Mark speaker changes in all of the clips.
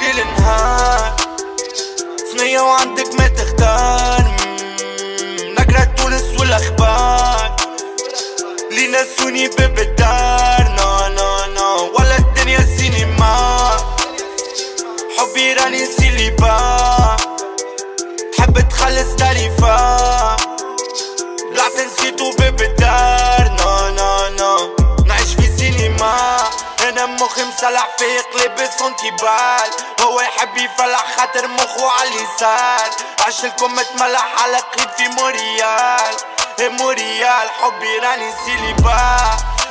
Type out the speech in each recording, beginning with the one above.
Speaker 1: ليل نهار ثنية وعندك ما تختار. نقرأ تونس والأخبار. لي نسوني باب الدار non non non. ولا الدنيا سينما. حبي راني célibat. تحب تخلص تعريفه طلعت نسيتو باب الدار مخي مسلح فيق لابس بال هو يحب يفلح خاطر مخو على اليسار. عشلكم متملح على قريب في موريال. إيه موريال حبي راني سيليبا.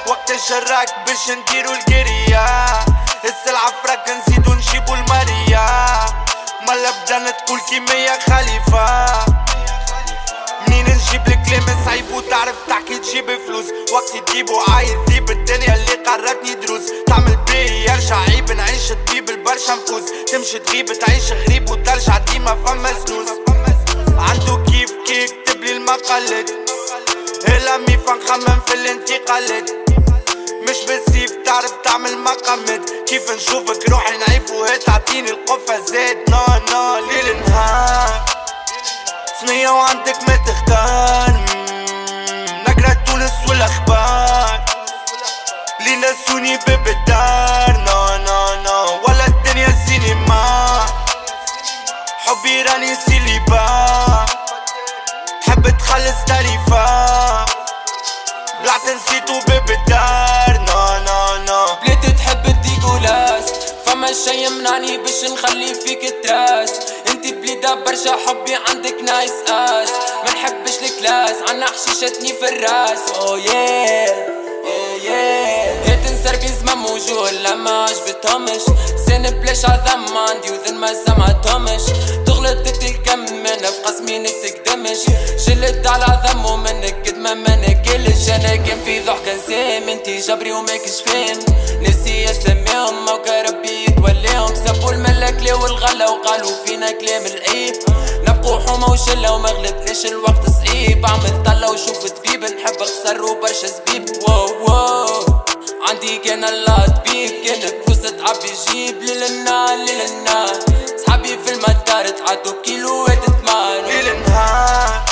Speaker 1: وقت الشراك باش نديرو القرية. السلعة فراك نزيدو نجيبو الماريا مالا بدنا تقول كيميا خليفة. الكلام صعيب وتعرف تحكي تجيب فلوس. وقت تجيبو عايز ذيب الدنيا اللي قرتني تمشي تغيب تعيش غريب وترجع ديما فما سنوس. عنده كيف كيف كتب لي المقالات. الامي فنخمم في الانتقالات. مش بالسيف تعرف تعمل مقامات. كيف نشوفك روحي نعيب وهي تعطيني القفة زاد نو نو ليل نهار. ثنية وعندك ما تختار. نقرأ تونس والأخبار. لي نسوني باب الدار نو نو نو ولا الدنيا سينما. حبي راني سيليبا. تحب تخلص تعريفة. بلعت نسيتو باب الدار نو نو نو
Speaker 2: بلاد تحب الديكولاس فما شي يمنعني باش نخلي فيك تراس. انتي بليدة برشا حبي عندك نايس آس. ما نحبش الكلاس عنا حشيشتني في الراس. أو ياه يا تنسر بيزما موجود لما عجبتهمش سن بلاش عظم عندي وذن ما سمعتهمش تغلط تتكم من في قسمي نتقدمش شلت على عظم منك قد ما منكلش أنا كان في ضحك نسام انتي جبري وماكش فين. نسي أسميهم موكا ربي يتوليهم. سبوا الملك لي والغلا وقالوا فينا كلام العيب. نبقوا حومة وشلة وما غلبناش الوقت صعيب. عمل طلة وشوف طبيب نحب تعبي جيب للنار للنار صحابي في المدار تعدوا
Speaker 1: ليل نهار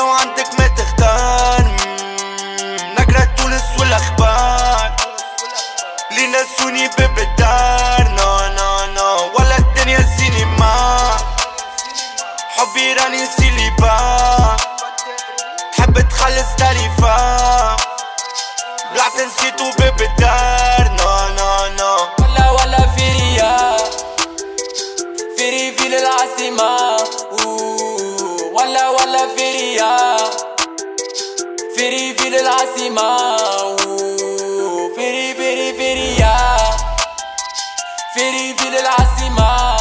Speaker 1: وعندك ما تختار. نقرأ تونس والأخبار. لي نسوني باب الدار نو نو نو ولا الدنيا سينما. حبي راني سيليبا. تحب تخلص تعريفة رحت نسيتو باب الدار نو نو نو
Speaker 2: ولا ولا في ريا في ريفي للعاصمة ولا ولا في ريا في ريفي فيري فيري فيري في للعاصمة